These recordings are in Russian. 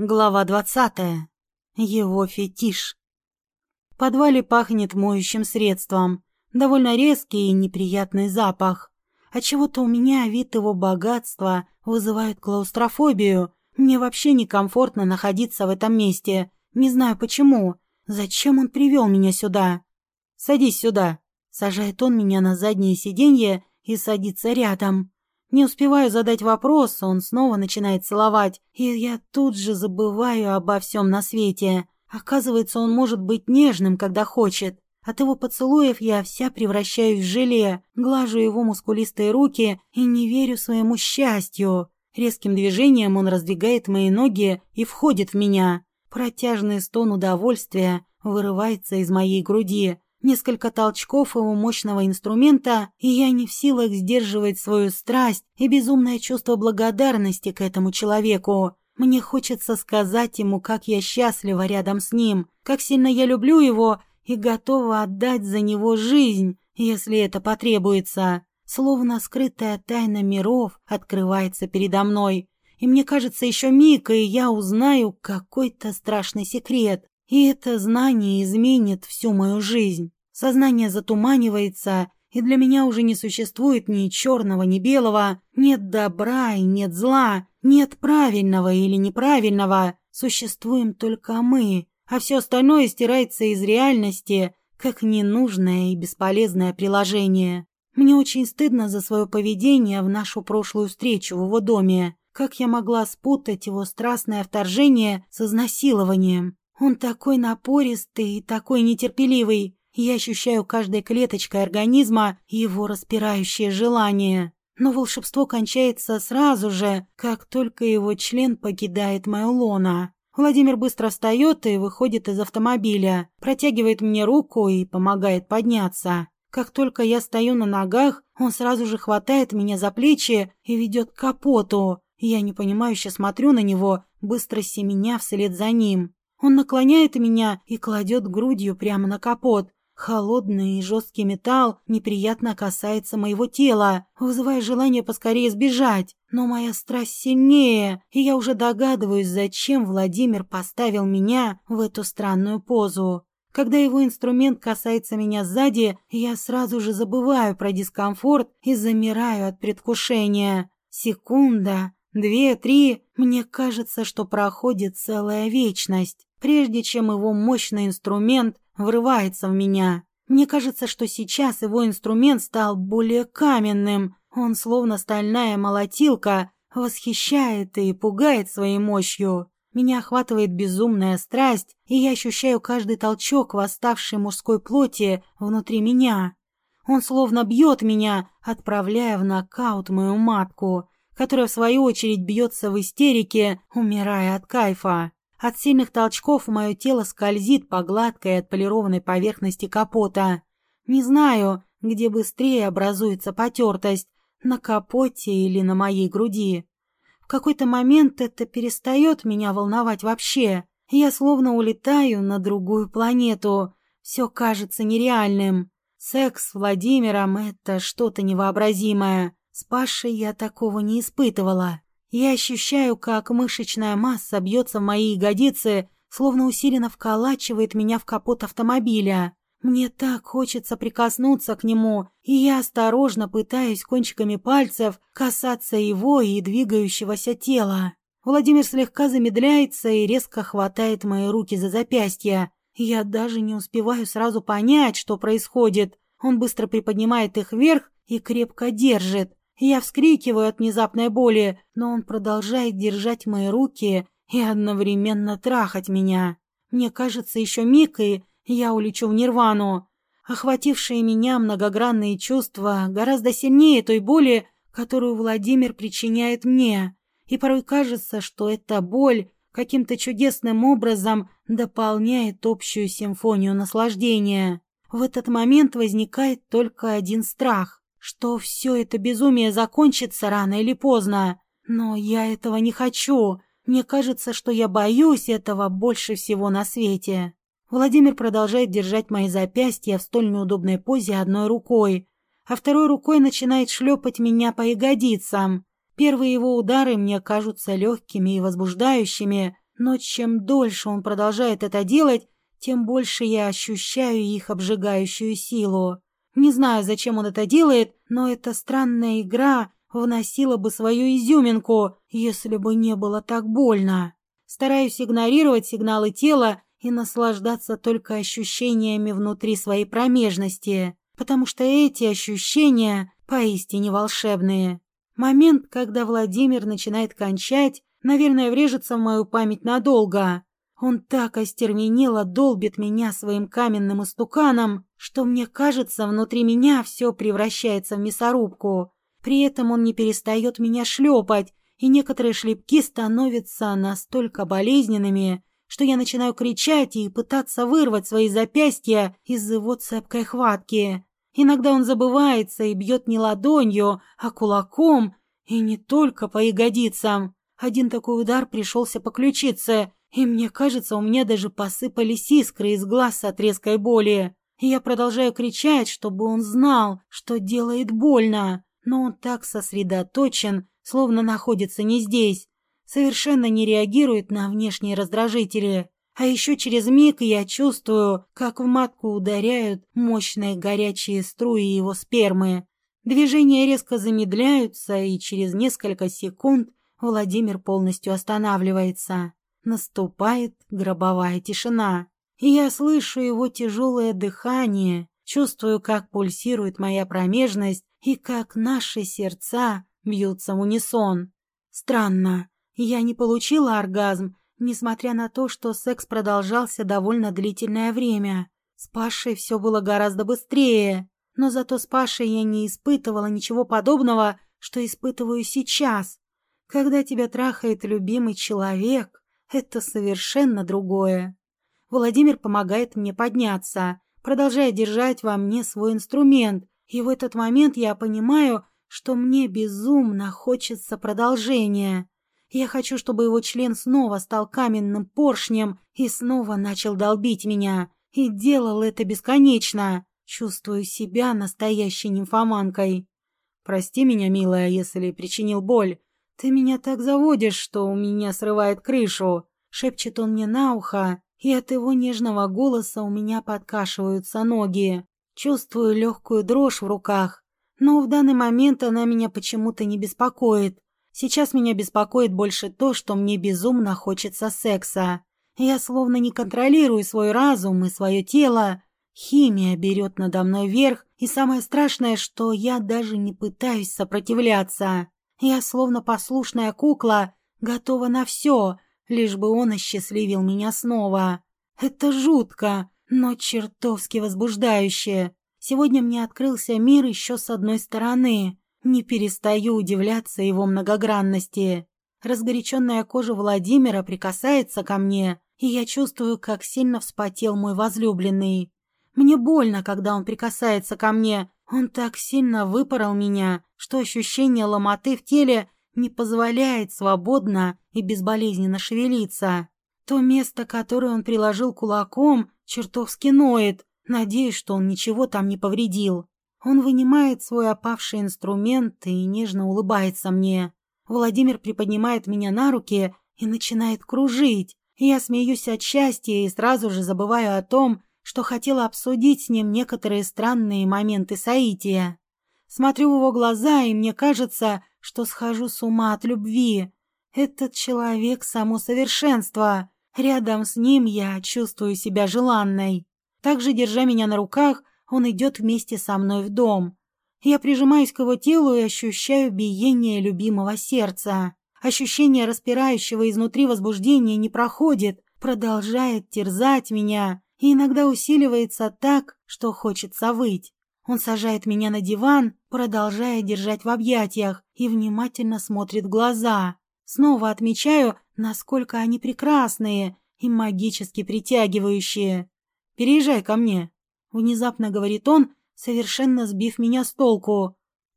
Глава двадцатая. Его фетиш. В подвале пахнет моющим средством. Довольно резкий и неприятный запах. Отчего-то у меня вид его богатства вызывает клаустрофобию. Мне вообще некомфортно находиться в этом месте. Не знаю почему. Зачем он привел меня сюда? «Садись сюда», — сажает он меня на заднее сиденье и садится рядом. Не успеваю задать вопрос, он снова начинает целовать, и я тут же забываю обо всем на свете. Оказывается, он может быть нежным, когда хочет. От его поцелуев я вся превращаюсь в желе, глажу его мускулистые руки и не верю своему счастью. Резким движением он раздвигает мои ноги и входит в меня. Протяжный стон удовольствия вырывается из моей груди. Несколько толчков его мощного инструмента, и я не в силах сдерживать свою страсть и безумное чувство благодарности к этому человеку. Мне хочется сказать ему, как я счастлива рядом с ним, как сильно я люблю его и готова отдать за него жизнь, если это потребуется. Словно скрытая тайна миров открывается передо мной. И мне кажется, еще миг, и я узнаю какой-то страшный секрет. И это знание изменит всю мою жизнь. Сознание затуманивается, и для меня уже не существует ни черного, ни белого, нет добра и нет зла, нет правильного или неправильного. Существуем только мы, а все остальное стирается из реальности, как ненужное и бесполезное приложение. Мне очень стыдно за свое поведение в нашу прошлую встречу в его доме. Как я могла спутать его страстное вторжение с изнасилованием? Он такой напористый и такой нетерпеливый. Я ощущаю каждой клеточкой организма его распирающее желание. Но волшебство кончается сразу же, как только его член покидает мою лоно. Владимир быстро встает и выходит из автомобиля, протягивает мне руку и помогает подняться. Как только я стою на ногах, он сразу же хватает меня за плечи и ведет к капоту. Я непонимающе смотрю на него, быстро семеня вслед за ним. Он наклоняет меня и кладет грудью прямо на капот. Холодный и жесткий металл неприятно касается моего тела, вызывая желание поскорее сбежать. Но моя страсть сильнее, и я уже догадываюсь, зачем Владимир поставил меня в эту странную позу. Когда его инструмент касается меня сзади, я сразу же забываю про дискомфорт и замираю от предвкушения. Секунда, две, три, мне кажется, что проходит целая вечность прежде чем его мощный инструмент врывается в меня. Мне кажется, что сейчас его инструмент стал более каменным. Он, словно стальная молотилка, восхищает и пугает своей мощью. Меня охватывает безумная страсть, и я ощущаю каждый толчок восставшей мужской плоти внутри меня. Он словно бьет меня, отправляя в нокаут мою матку, которая в свою очередь бьется в истерике, умирая от кайфа. От сильных толчков мое тело скользит по гладкой отполированной поверхности капота. Не знаю, где быстрее образуется потертость, на капоте или на моей груди. В какой-то момент это перестает меня волновать вообще. Я словно улетаю на другую планету. Все кажется нереальным. Секс с Владимиром — это что-то невообразимое. С Пашей я такого не испытывала. Я ощущаю, как мышечная масса бьется в мои ягодицы, словно усиленно вколачивает меня в капот автомобиля. Мне так хочется прикоснуться к нему, и я осторожно пытаюсь кончиками пальцев касаться его и двигающегося тела. Владимир слегка замедляется и резко хватает мои руки за запястья. Я даже не успеваю сразу понять, что происходит. Он быстро приподнимает их вверх и крепко держит. Я вскрикиваю от внезапной боли, но он продолжает держать мои руки и одновременно трахать меня. Мне кажется, еще миг, и я улечу в нирвану. Охватившие меня многогранные чувства гораздо сильнее той боли, которую Владимир причиняет мне. И порой кажется, что эта боль каким-то чудесным образом дополняет общую симфонию наслаждения. В этот момент возникает только один страх что все это безумие закончится рано или поздно. Но я этого не хочу. Мне кажется, что я боюсь этого больше всего на свете. Владимир продолжает держать мои запястья в столь неудобной позе одной рукой, а второй рукой начинает шлепать меня по ягодицам. Первые его удары мне кажутся легкими и возбуждающими, Но чем дольше он продолжает это делать, тем больше я ощущаю их обжигающую силу. Не знаю, зачем он это делает, но эта странная игра вносила бы свою изюминку, если бы не было так больно. Стараюсь игнорировать сигналы тела и наслаждаться только ощущениями внутри своей промежности, потому что эти ощущения поистине волшебные. Момент, когда Владимир начинает кончать, наверное, врежется в мою память надолго. Он так остервенело долбит меня своим каменным истуканом, что мне кажется, внутри меня все превращается в мясорубку. При этом он не перестает меня шлепать, и некоторые шлепки становятся настолько болезненными, что я начинаю кричать и пытаться вырвать свои запястья из его цепкой хватки. Иногда он забывается и бьет не ладонью, а кулаком, и не только по ягодицам. Один такой удар пришелся по ключице, и мне кажется, у меня даже посыпались искры из глаз от резкой боли. Я продолжаю кричать, чтобы он знал, что делает больно, но он так сосредоточен, словно находится не здесь, совершенно не реагирует на внешние раздражители. А еще через миг я чувствую, как в матку ударяют мощные горячие струи его спермы. Движения резко замедляются, и через несколько секунд Владимир полностью останавливается. Наступает гробовая тишина. И я слышу его тяжелое дыхание, чувствую, как пульсирует моя промежность и как наши сердца бьются в унисон. Странно, я не получила оргазм, несмотря на то, что секс продолжался довольно длительное время. С Пашей все было гораздо быстрее, но зато с Пашей я не испытывала ничего подобного, что испытываю сейчас. Когда тебя трахает любимый человек, это совершенно другое. Владимир помогает мне подняться, продолжая держать во мне свой инструмент, и в этот момент я понимаю, что мне безумно хочется продолжения. Я хочу, чтобы его член снова стал каменным поршнем и снова начал долбить меня. И делал это бесконечно. Чувствую себя настоящей нимфоманкой. Прости меня, милая, если причинил боль. Ты меня так заводишь, что у меня срывает крышу. Шепчет он мне на ухо, и от его нежного голоса у меня подкашиваются ноги. Чувствую легкую дрожь в руках, но в данный момент она меня почему-то не беспокоит. Сейчас меня беспокоит больше то, что мне безумно хочется секса. Я словно не контролирую свой разум и свое тело. Химия берет надо мной верх, и самое страшное, что я даже не пытаюсь сопротивляться. Я словно послушная кукла, готова на все, лишь бы он осчастливил меня снова. Это жутко, но чертовски возбуждающе. Сегодня мне открылся мир еще с одной стороны. Не перестаю удивляться его многогранности. Разгоряченная кожа Владимира прикасается ко мне, и я чувствую, как сильно вспотел мой возлюбленный. Мне больно, когда он прикасается ко мне. Он так сильно выпорол меня, что ощущение ломоты в теле не позволяет свободно и безболезненно шевелиться. То место, которое он приложил кулаком, чертовски ноет. Надеюсь, что он ничего там не повредил. Он вынимает свой опавший инструмент и нежно улыбается мне. Владимир приподнимает меня на руки и начинает кружить. Я смеюсь от счастья и сразу же забываю о том, что хотела обсудить с ним некоторые странные моменты соития. Смотрю в его глаза, и мне кажется, что схожу с ума от любви. Этот человек — само совершенство. Рядом с ним я чувствую себя желанной. Также, держа меня на руках, он идет вместе со мной в дом. Я прижимаюсь к его телу и ощущаю биение любимого сердца. Ощущение распирающего изнутри возбуждения не проходит, продолжает терзать меня и иногда усиливается так, что хочется выть. Он сажает меня на диван, продолжая держать в объятиях и внимательно смотрит в глаза. Снова отмечаю, насколько они прекрасные и магически притягивающие. «Переезжай ко мне», — внезапно говорит он, совершенно сбив меня с толку.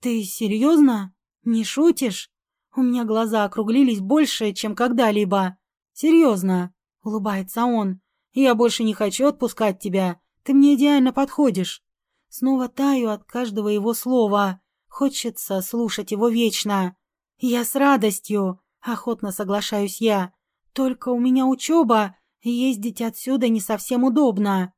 «Ты серьезно? Не шутишь?» У меня глаза округлились больше, чем когда-либо. «Серьезно», — улыбается он. «Я больше не хочу отпускать тебя. Ты мне идеально подходишь». Снова таю от каждого его слова. Хочется слушать его вечно. «Я с радостью», — охотно соглашаюсь я. Только у меня учеба, ездить отсюда не совсем удобно.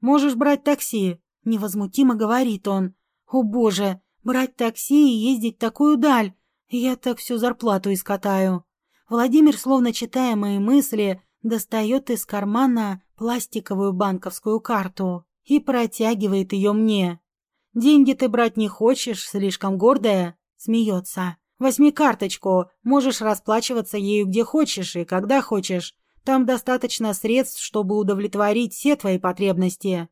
Можешь брать такси, невозмутимо говорит он. О боже, брать такси и ездить такую даль. Я так всю зарплату искатаю. Владимир, словно читая мои мысли, достает из кармана пластиковую банковскую карту и протягивает ее мне. «Деньги ты брать не хочешь, слишком гордая?» Смеется. «Возьми карточку, можешь расплачиваться ею где хочешь и когда хочешь. Там достаточно средств, чтобы удовлетворить все твои потребности».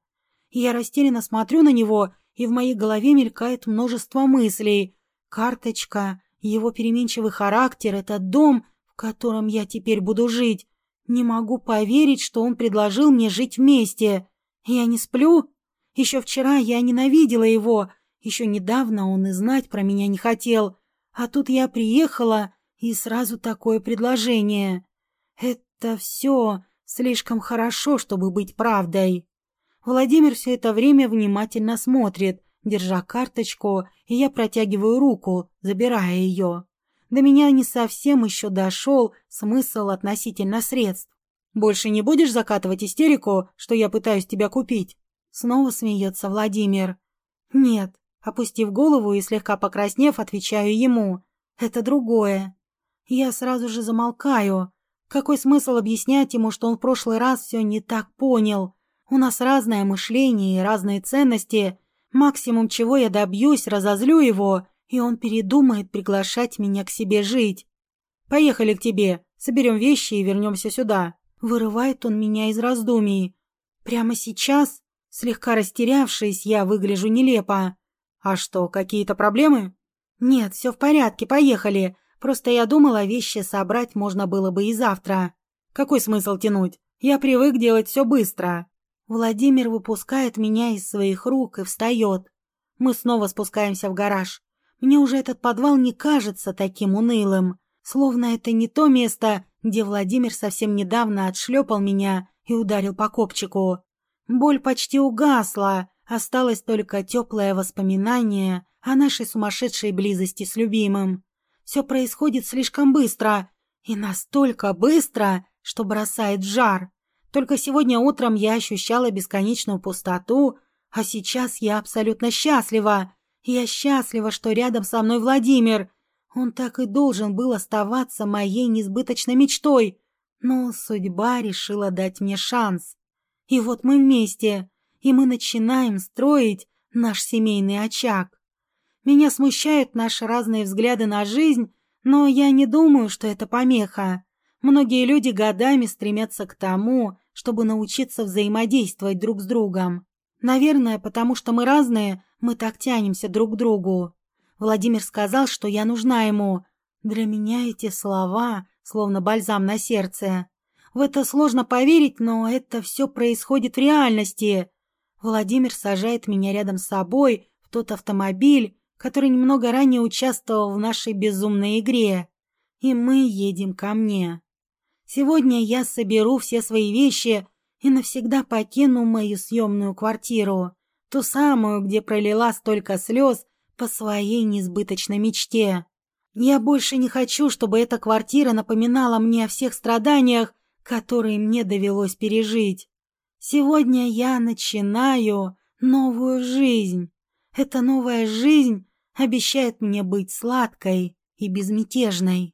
Я растерянно смотрю на него, и в моей голове мелькает множество мыслей. Карточка, его переменчивый характер, этот дом, в котором я теперь буду жить. Не могу поверить, что он предложил мне жить вместе. Я не сплю? Еще вчера я ненавидела его, еще недавно он и знать про меня не хотел. А тут я приехала, и сразу такое предложение. Это все слишком хорошо, чтобы быть правдой. Владимир все это время внимательно смотрит, держа карточку, и я протягиваю руку, забирая ее. До меня не совсем еще дошел смысл относительно средств. «Больше не будешь закатывать истерику, что я пытаюсь тебя купить?» Снова смеется Владимир. «Нет», опустив голову и слегка покраснев, отвечаю ему. «Это другое». Я сразу же замолкаю. Какой смысл объяснять ему, что он в прошлый раз все не так понял? У нас разное мышление и разные ценности. Максимум, чего я добьюсь, разозлю его, и он передумает приглашать меня к себе жить. «Поехали к тебе, соберем вещи и вернемся сюда». Вырывает он меня из раздумий. Прямо сейчас, слегка растерявшись, я выгляжу нелепо. «А что, какие-то проблемы?» «Нет, все в порядке, поехали. Просто я думала, вещи собрать можно было бы и завтра». «Какой смысл тянуть? Я привык делать все быстро». Владимир выпускает меня из своих рук и встает. Мы снова спускаемся в гараж. Мне уже этот подвал не кажется таким унылым, словно это не то место, где Владимир совсем недавно отшлепал меня и ударил по копчику. Боль почти угасла, осталось только теплое воспоминание о нашей сумасшедшей близости с любимым. Все происходит слишком быстро, и настолько быстро, что бросает жар. Только сегодня утром я ощущала бесконечную пустоту, а сейчас я абсолютно счастлива. Я счастлива, что рядом со мной Владимир. Он так и должен был оставаться моей несбыточной мечтой. Но судьба решила дать мне шанс. И вот мы вместе, и мы начинаем строить наш семейный очаг. Меня смущают наши разные взгляды на жизнь, но я не думаю, что это помеха. Многие люди годами стремятся к тому, чтобы научиться взаимодействовать друг с другом. Наверное, потому что мы разные, мы так тянемся друг к другу. Владимир сказал, что я нужна ему. Для меня эти слова словно бальзам на сердце. В это сложно поверить, но это все происходит в реальности. Владимир сажает меня рядом с собой в тот автомобиль, который немного ранее участвовал в нашей безумной игре. И мы едем ко мне. Сегодня я соберу все свои вещи и навсегда покину мою съемную квартиру, ту самую, где пролила столько слез по своей несбыточной мечте. Я больше не хочу, чтобы эта квартира напоминала мне о всех страданиях, которые мне довелось пережить. Сегодня я начинаю новую жизнь. Эта новая жизнь обещает мне быть сладкой и безмятежной.